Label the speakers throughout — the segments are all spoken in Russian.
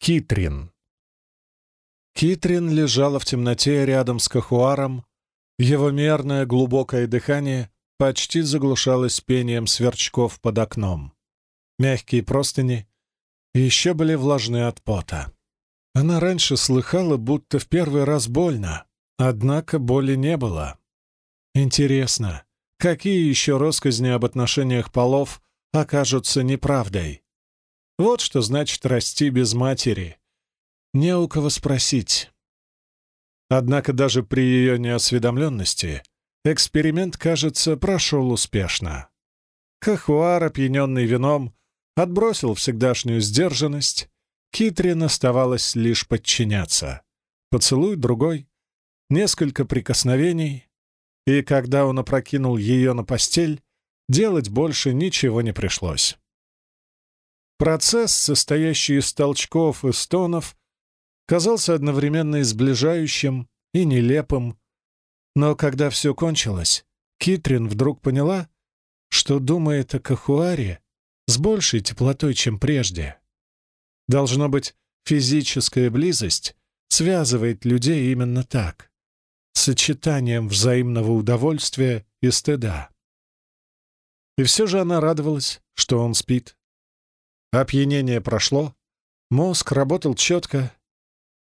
Speaker 1: Китрин. Китрин лежала в темноте рядом с Кахуаром. Его мерное глубокое дыхание почти заглушалось пением сверчков под окном. Мягкие простыни еще были влажны от пота. Она раньше слыхала, будто в первый раз больно, однако боли не было. Интересно, какие еще росказни об отношениях полов окажутся неправдой? Вот что значит расти без матери. Не у кого спросить. Однако даже при ее неосведомленности эксперимент, кажется, прошел успешно. Кахуар, опьяненный вином, отбросил всегдашнюю сдержанность, Китрин оставалось лишь подчиняться. Поцелуй другой, несколько прикосновений, и когда он опрокинул ее на постель, делать больше ничего не пришлось. Процесс, состоящий из толчков и стонов, казался одновременно изближающим и нелепым, но когда все кончилось, Китрин вдруг поняла, что думает о Кахуаре с большей теплотой, чем прежде. Должно быть, физическая близость связывает людей именно так, сочетанием взаимного удовольствия и стыда. И все же она радовалась, что он спит. Опьянение прошло, мозг работал четко.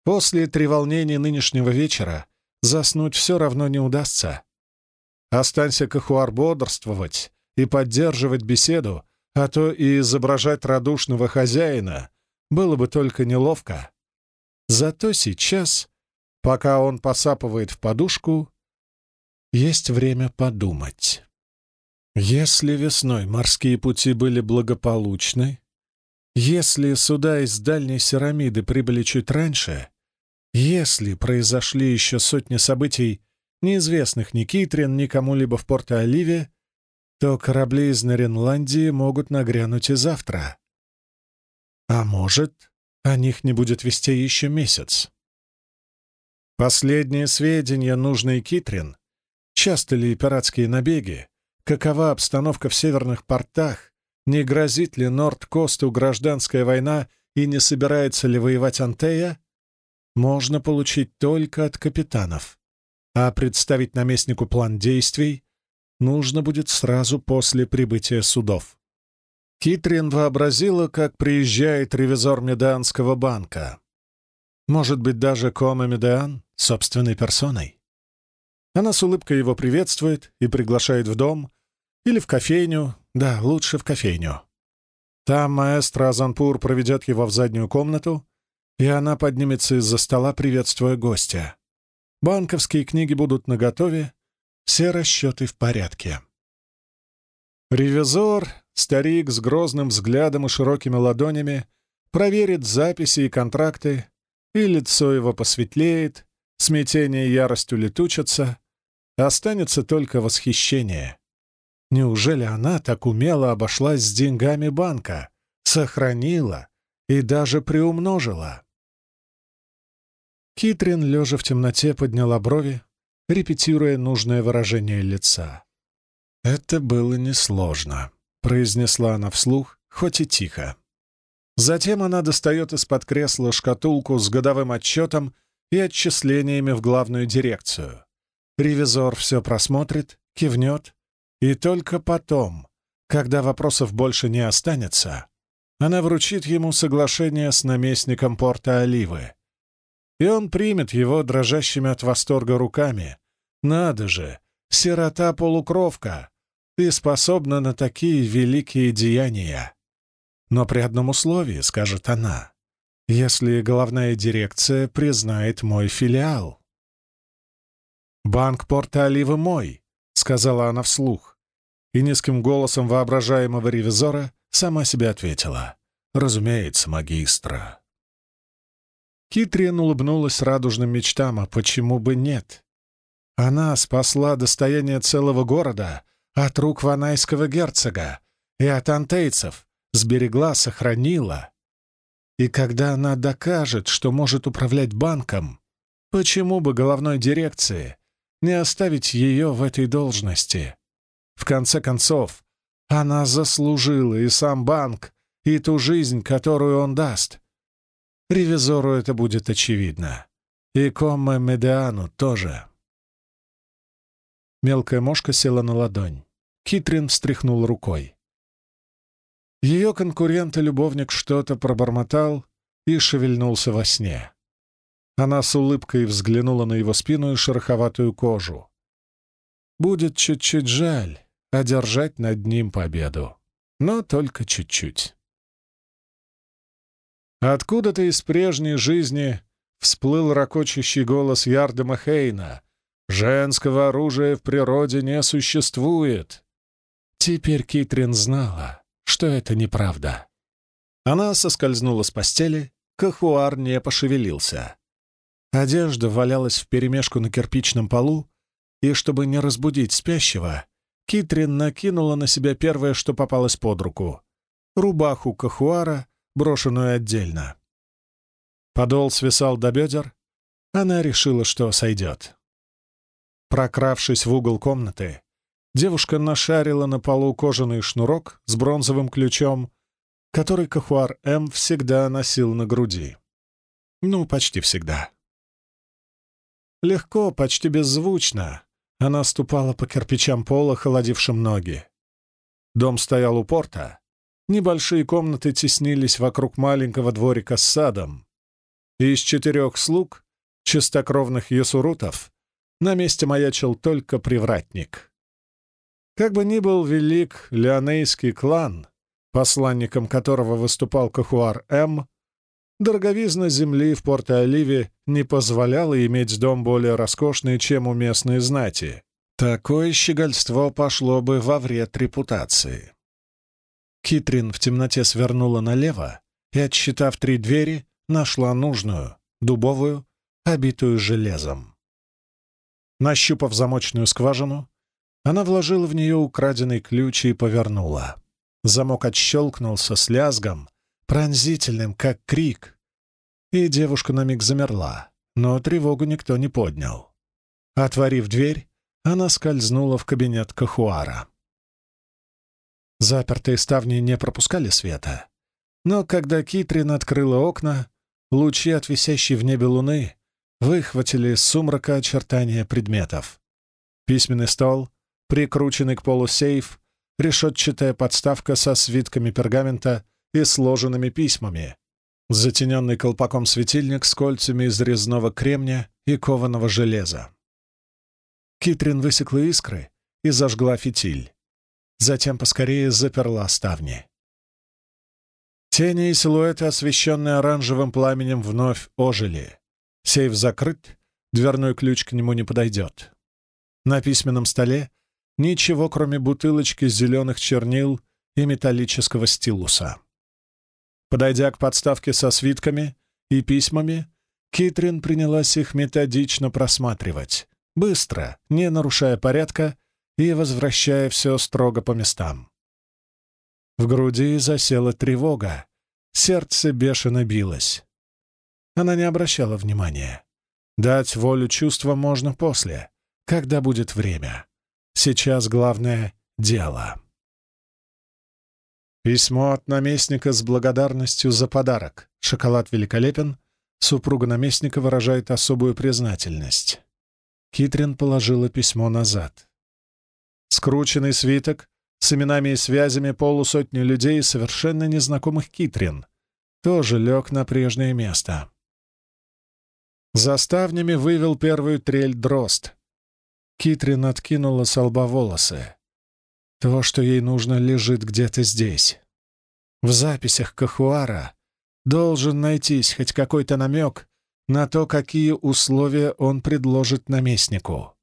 Speaker 1: После треволнений нынешнего вечера заснуть все равно не удастся. Останься Кахуар бодрствовать и поддерживать беседу, а то и изображать радушного хозяина было бы только неловко. Зато сейчас, пока он посапывает в подушку, есть время подумать. Если весной морские пути были благополучны, если суда из дальней Серамиды прибыли чуть раньше, если произошли еще сотни событий, неизвестных ни Китрин, ни кому-либо в Порто-Оливе, то корабли из Наренландии могут нагрянуть и завтра. А может, о них не будет вести еще месяц. Последние сведения, нужные Китрин, часто ли пиратские набеги, какова обстановка в северных портах, не грозит ли Норд-Косту гражданская война и не собирается ли воевать Антея, можно получить только от капитанов, а представить наместнику план действий нужно будет сразу после прибытия судов. Китрин вообразила, как приезжает ревизор Медеанского банка. Может быть, даже Кома Медеан собственной персоной. Она с улыбкой его приветствует и приглашает в дом или в кофейню, да, лучше в кофейню. Там маэстро Азанпур проведет его в заднюю комнату, и она поднимется из-за стола, приветствуя гостя. Банковские книги будут наготове, все расчеты в порядке. Ревизор, старик с грозным взглядом и широкими ладонями, проверит записи и контракты, и лицо его посветлеет, смятение и ярость улетучатся, останется только восхищение. Неужели она так умело обошлась с деньгами банка, сохранила и даже приумножила? Китрин, лежа в темноте, подняла брови, репетируя нужное выражение лица. «Это было несложно», — произнесла она вслух, хоть и тихо. Затем она достает из-под кресла шкатулку с годовым отчетом и отчислениями в главную дирекцию. Ревизор все просмотрит, кивнет и только потом, когда вопросов больше не останется, она вручит ему соглашение с наместником порта Оливы. И он примет его дрожащими от восторга руками. Надо же, сирота-полукровка, ты способна на такие великие деяния. Но при одном условии, скажет она, если головная дирекция признает мой филиал. «Банк порта Оливы мой», сказала она вслух, и низким голосом воображаемого ревизора сама себе ответила. «Разумеется, магистра». Китриан улыбнулась радужным мечтам, а почему бы нет? Она спасла достояние целого города от рук ванайского герцога и от антейцев, сберегла, сохранила. И когда она докажет, что может управлять банком, почему бы головной дирекции не оставить ее в этой должности. В конце концов, она заслужила и сам банк, и ту жизнь, которую он даст. Ревизору это будет очевидно. И Комме Медиану тоже. Мелкая мошка села на ладонь. Китрин встряхнул рукой. Ее конкурент и любовник что-то пробормотал и шевельнулся во сне. Она с улыбкой взглянула на его спину и шероховатую кожу. Будет чуть-чуть жаль одержать над ним победу, но только чуть-чуть. Откуда-то из прежней жизни всплыл ракочущий голос Ярдема Хейна. «Женского оружия в природе не существует!» Теперь Китрин знала, что это неправда. Она соскользнула с постели, Кахуар не пошевелился. Одежда валялась вперемешку на кирпичном полу, и, чтобы не разбудить спящего, Китрин накинула на себя первое, что попалось под руку — рубаху Кахуара, брошенную отдельно. Подол свисал до бедер, она решила, что сойдет. Прокравшись в угол комнаты, девушка нашарила на полу кожаный шнурок с бронзовым ключом, который Кахуар М всегда носил на груди. Ну, почти всегда. Легко, почти беззвучно, она ступала по кирпичам пола, холодившим ноги. Дом стоял у порта. Небольшие комнаты теснились вокруг маленького дворика с садом. Из четырех слуг, чистокровных ясурутов, на месте маячил только привратник. Как бы ни был велик леонейский клан, посланником которого выступал Кахуар М, Дороговизна земли в Порто-Оливе не позволяла иметь дом более роскошный, чем у местной знати. Такое щегольство пошло бы во вред репутации. Китрин в темноте свернула налево и, отсчитав три двери, нашла нужную, дубовую, обитую железом. Нащупав замочную скважину, она вложила в нее украденный ключ и повернула. Замок отщелкнулся с лязгом, пронзительным, как крик. И девушка на миг замерла, но тревогу никто не поднял. Отворив дверь, она скользнула в кабинет Кахуара. Запертые ставни не пропускали света, но когда Китрин открыла окна, лучи от висящей в небе луны выхватили из сумрака очертания предметов. Письменный стол, прикрученный к полу сейф, решетчатая подставка со свитками пергамента — и сложенными письмами, затененный колпаком светильник с кольцами из резного кремня и кованого железа. Китрин высекла искры и зажгла фитиль. Затем поскорее заперла ставни. Тени и силуэты, освещенные оранжевым пламенем, вновь ожили. Сейф закрыт, дверной ключ к нему не подойдет. На письменном столе ничего, кроме бутылочки зеленых чернил и металлического стилуса. Подойдя к подставке со свитками и письмами, Китрин принялась их методично просматривать, быстро, не нарушая порядка и возвращая все строго по местам. В груди засела тревога, сердце бешено билось. Она не обращала внимания. Дать волю чувствам можно после, когда будет время. Сейчас главное — дело. Письмо от наместника с благодарностью за подарок. Шоколад великолепен. Супруга наместника выражает особую признательность. Китрин положила письмо назад. Скрученный свиток с именами и связями полусотни людей, совершенно незнакомых Китрин, тоже лег на прежнее место. За ставнями вывел первую трель дрозд. Китрин откинула с лба волосы. То, что ей нужно, лежит где-то здесь. В записях Кахуара должен найтись хоть какой-то намек на то, какие условия он предложит наместнику.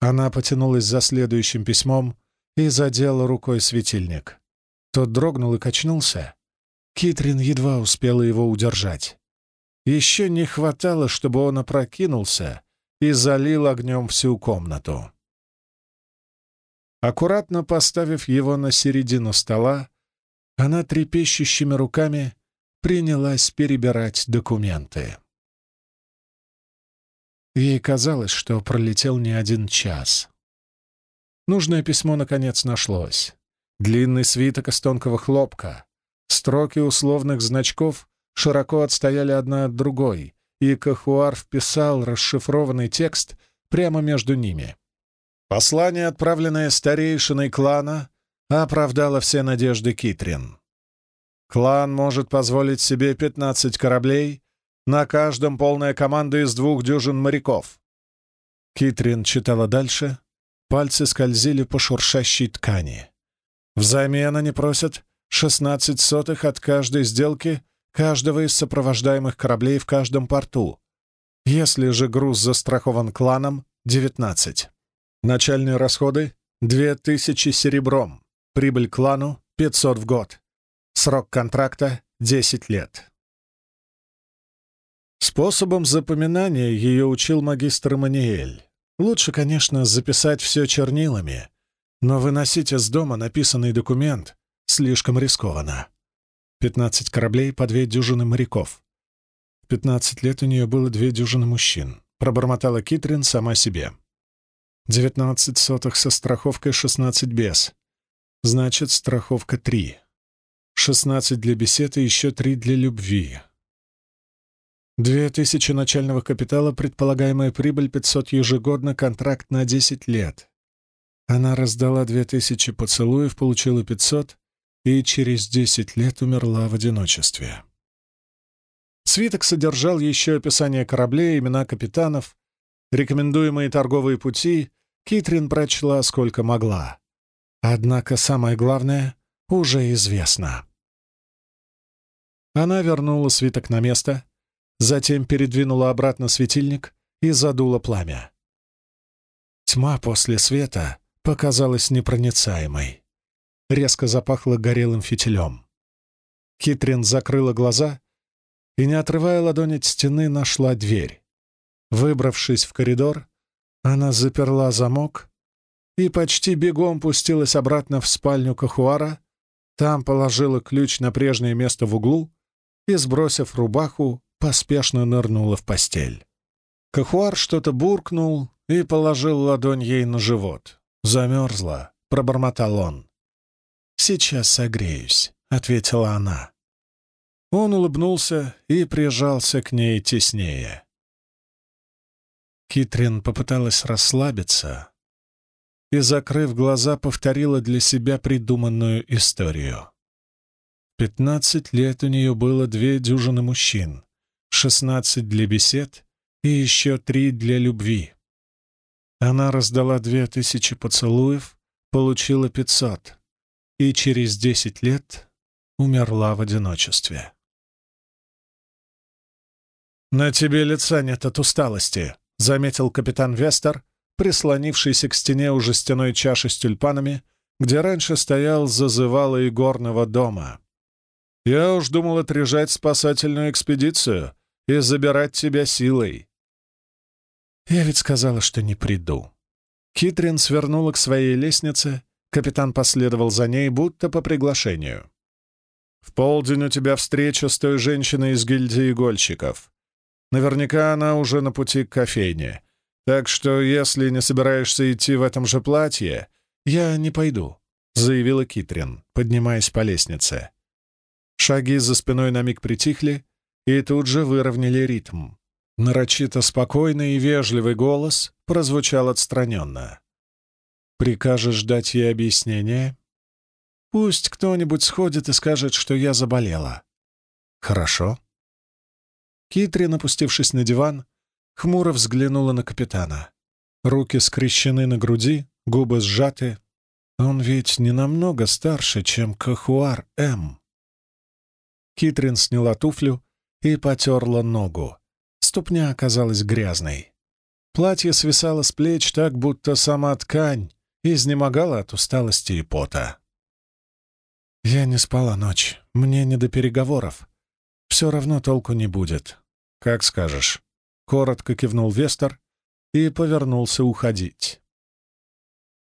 Speaker 1: Она потянулась за следующим письмом и задела рукой светильник. Тот дрогнул и качнулся. Китрин едва успела его удержать. Еще не хватало, чтобы он опрокинулся и залил огнем всю комнату. Аккуратно поставив его на середину стола, она трепещущими руками принялась перебирать документы. Ей казалось, что пролетел не один час. Нужное письмо, наконец, нашлось. Длинный свиток из тонкого хлопка, строки условных значков, широко отстояли одна от другой, и Кахуар вписал расшифрованный текст прямо между ними. Послание, отправленное старейшиной клана, оправдало все надежды Китрин. Клан может позволить себе 15 кораблей, на каждом полная команда из двух дюжин моряков. Китрин читала дальше, пальцы скользили по шуршащей ткани. Взамен они просят 16 сотых от каждой сделки каждого из сопровождаемых кораблей в каждом порту. Если же груз застрахован кланом — 19. Начальные расходы — 2000 серебром. Прибыль клану — 500 в год. Срок контракта — 10 лет. Способом запоминания ее учил магистр Маниэль. Лучше, конечно, записать все чернилами, но выносить из дома написанный документ слишком рискованно. Пятнадцать кораблей по две дюжины моряков. В пятнадцать лет у нее было две дюжины мужчин. Пробормотала Китрин сама себе. Девятнадцать сотых со страховкой, шестнадцать без. Значит, страховка три. Шестнадцать для беседы, еще три для любви. Две тысячи начального капитала, предполагаемая прибыль пятьсот ежегодно, контракт на десять лет. Она раздала две тысячи поцелуев, получила пятьсот и через десять лет умерла в одиночестве. Свиток содержал еще описание кораблей, имена капитанов, рекомендуемые торговые пути. Китрин прочла сколько могла. Однако самое главное уже известно. Она вернула свиток на место, затем передвинула обратно светильник и задула пламя. Тьма после света показалась непроницаемой. Резко запахло горелым фитилем. Китрин закрыла глаза и, не отрывая ладони от стены, нашла дверь. Выбравшись в коридор, она заперла замок и почти бегом пустилась обратно в спальню Кахуара, там положила ключ на прежнее место в углу и, сбросив рубаху, поспешно нырнула в постель. Кахуар что-то буркнул и положил ладонь ей на живот. «Замерзла», — пробормотал он. «Сейчас согреюсь», — ответила она. Он улыбнулся и прижался к ней теснее. Китрин попыталась расслабиться и, закрыв глаза, повторила для себя придуманную историю. Пятнадцать лет у нее было две дюжины мужчин, шестнадцать для бесед и еще три для любви. Она раздала две тысячи поцелуев, получила пятьсот, и через десять лет умерла в одиночестве. «На тебе лица нет от усталости», — заметил капитан Вестер, прислонившийся к стене у жестяной чаши с тюльпанами, где раньше стоял зазывало игорного дома. «Я уж думал отряжать спасательную экспедицию и забирать тебя силой». «Я ведь сказала, что не приду». Китрин свернула к своей лестнице, капитан последовал за ней, будто по приглашению. «В полдень у тебя встреча с той женщиной из гильдии игольщиков. Наверняка она уже на пути к кофейне. Так что, если не собираешься идти в этом же платье, я не пойду», — заявила Китрин, поднимаясь по лестнице. Шаги за спиной на миг притихли и тут же выровняли ритм. Нарочито спокойный и вежливый голос прозвучал отстраненно. «Прикажешь дать ей объяснение?» «Пусть кто-нибудь сходит и скажет, что я заболела». «Хорошо». Китрин, опустившись на диван, хмуро взглянула на капитана. Руки скрещены на груди, губы сжаты. Он ведь не намного старше, чем Кахуар М. Китрин сняла туфлю и потерла ногу. Ступня оказалась грязной. Платье свисало с плеч так, будто сама ткань изнемогала от усталости и пота. «Я не спала ночь. Мне не до переговоров. Все равно толку не будет. Как скажешь». Коротко кивнул Вестер и повернулся уходить.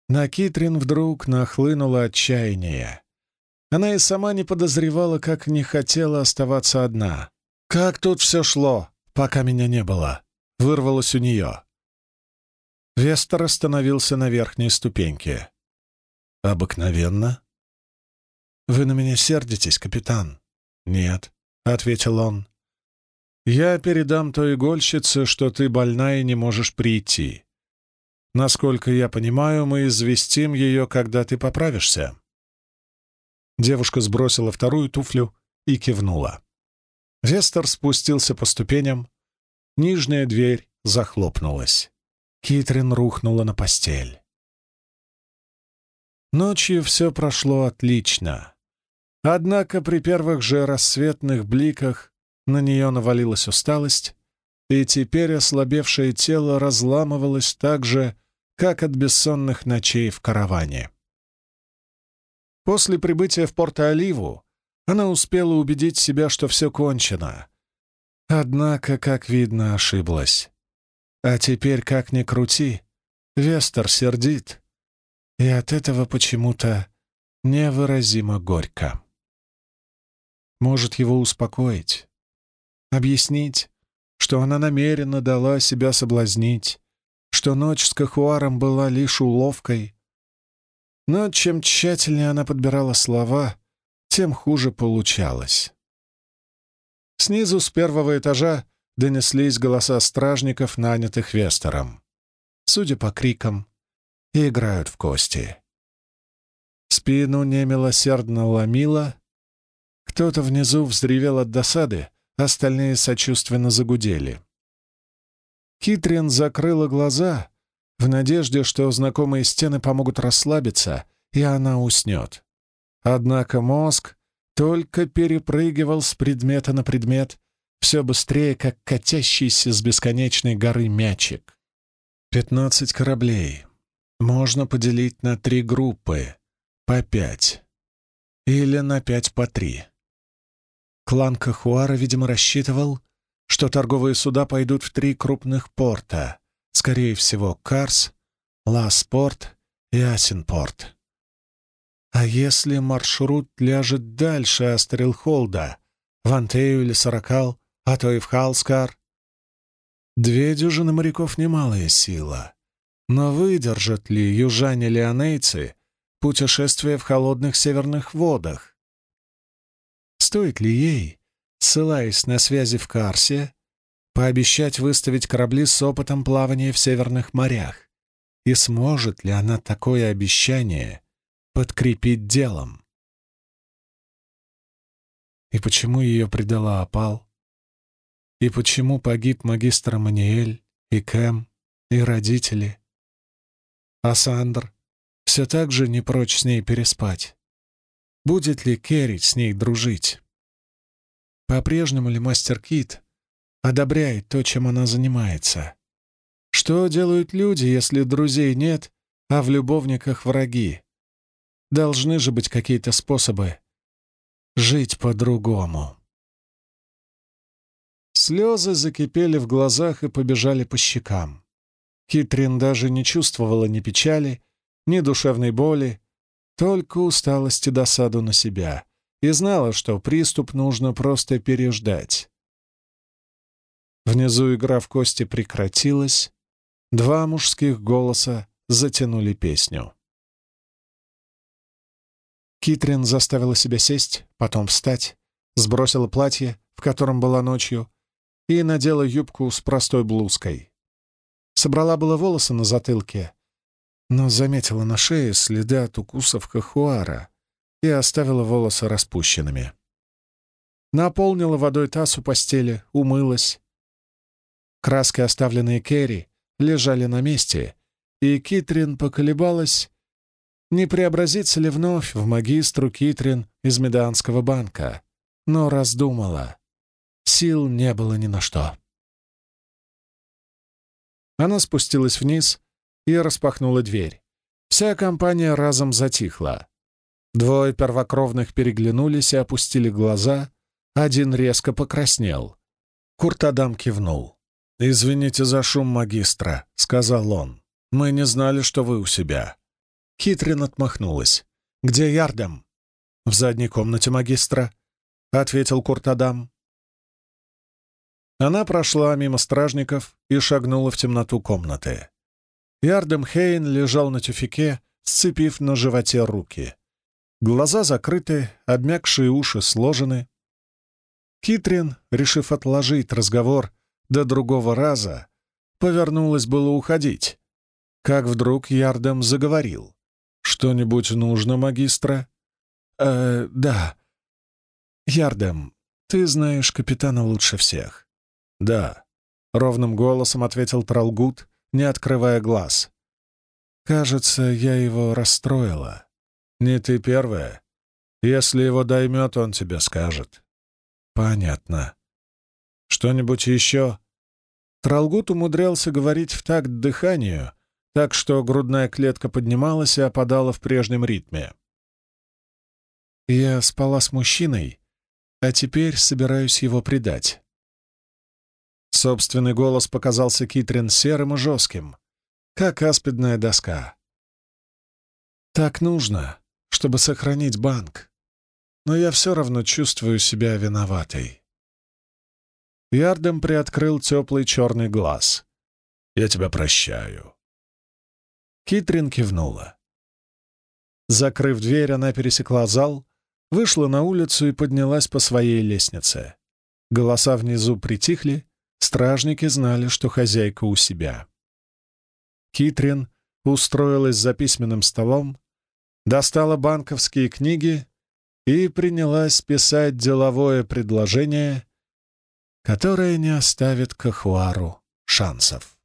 Speaker 1: На Китрин вдруг нахлынуло отчаяние. Она и сама не подозревала, как не хотела оставаться одна. «Как тут все шло, пока меня не было?» — вырвалось у нее. Вестер остановился на верхней ступеньке. «Обыкновенно?» «Вы на меня сердитесь, капитан?» «Нет. Ответил он. «Я передам той игольщице, что ты больна и не можешь прийти. Насколько я понимаю, мы известим ее, когда ты поправишься». Девушка сбросила вторую туфлю и кивнула. Вестер спустился по ступеням. Нижняя дверь захлопнулась. Китрин рухнула на постель. Ночью все прошло отлично. Однако при первых же рассветных бликах на нее навалилась усталость, и теперь ослабевшее тело разламывалось так же, как от бессонных ночей в караване. После прибытия в Порто-Оливу она успела убедить себя, что все кончено. Однако, как видно, ошиблась. А теперь, как ни крути, Вестер сердит. И от этого почему-то невыразимо горько. Может его успокоить, объяснить, что она намеренно дала себя соблазнить, что ночь с Кахуаром была лишь уловкой. Но чем тщательнее она подбирала слова, тем хуже получалось. Снизу, с первого этажа, донеслись голоса стражников, нанятых Вестером. Судя по крикам, играют в кости. Спину немилосердно ломило. Кто-то внизу взревел от досады, остальные сочувственно загудели. Китрин закрыла глаза в надежде, что знакомые стены помогут расслабиться, и она уснет. Однако мозг только перепрыгивал с предмета на предмет, все быстрее, как катящийся с бесконечной горы мячик. Пятнадцать кораблей. Можно поделить на три группы, по пять. Или на пять по три. Клан Кахуара, видимо, рассчитывал, что торговые суда пойдут в три крупных порта, скорее всего, Карс, Ласпорт и Асинпорт. А если маршрут ляжет дальше Астрелхолда, в Антею или Саракал, а то и в Халскар? Две дюжины моряков — немалая сила. Но выдержат ли южане-леонейцы путешествие в холодных северных водах? Стоит ли ей, ссылаясь на связи в Карсе, пообещать выставить корабли с опытом плавания в северных морях? И сможет ли она такое обещание подкрепить делом. И почему ее предала опал? И почему погиб магистр Маниэль и Кэм, и родители? А Сандр все так же не прочь с ней переспать. Будет ли Керрит с ней дружить? По-прежнему ли мастер Кит одобряет то, чем она занимается? Что делают люди, если друзей нет, а в любовниках враги? Должны же быть какие-то способы жить по-другому. Слезы закипели в глазах и побежали по щекам. Китрин даже не чувствовала ни печали, ни душевной боли, только усталость и досаду на себя, и знала, что приступ нужно просто переждать. Внизу игра в кости прекратилась, два мужских голоса затянули песню. Китрин заставила себя сесть, потом встать, сбросила платье, в котором была ночью, и надела юбку с простой блузкой. Собрала было волосы на затылке, но заметила на шее следы от укусов кахуара и оставила волосы распущенными. Наполнила водой таз у постели, умылась. Краски, оставленные Керри, лежали на месте, и Китрин поколебалась, не преобразится ли вновь в магистру Китрин из Меданского банка, но раздумала. Сил не было ни на что. Она спустилась вниз и распахнула дверь. Вся компания разом затихла. Двое первокровных переглянулись и опустили глаза, один резко покраснел. Куртадам кивнул. «Извините за шум магистра», — сказал он. «Мы не знали, что вы у себя. Китрин отмахнулась. «Где Ярдем?» «В задней комнате магистра», — ответил Куртадам. Она прошла мимо стражников и шагнула в темноту комнаты. Ярдем Хейн лежал на тюфике, сцепив на животе руки. Глаза закрыты, обмякшие уши сложены. Китрин, решив отложить разговор до другого раза, повернулась было уходить, как вдруг Ярдем заговорил. «Что-нибудь нужно, магистра?» «Э, да. Ярдем, ты знаешь капитана лучше всех».
Speaker 2: «Да», — ровным голосом ответил Тралгут, не открывая глаз.
Speaker 1: «Кажется, я его расстроила».
Speaker 2: «Не ты первая. Если его доймет, он тебе скажет».
Speaker 1: «Понятно.
Speaker 2: Что-нибудь еще?»
Speaker 1: Тралгут умудрялся говорить в такт дыханию, так что грудная клетка поднималась и опадала в прежнем ритме. «Я спала с мужчиной, а теперь собираюсь его предать». Собственный голос показался Китрин серым и жестким, как аспидная доска. «Так нужно, чтобы сохранить банк, но я все равно чувствую себя виноватой». Ярдем приоткрыл теплый черный глаз.
Speaker 2: «Я тебя прощаю».
Speaker 1: Китрин кивнула. Закрыв дверь, она пересекла зал, вышла на улицу и поднялась по своей лестнице. Голоса внизу притихли, стражники знали, что хозяйка у себя. Китрин устроилась за письменным столом, достала банковские книги и принялась писать деловое предложение, которое не оставит Кахуару шансов.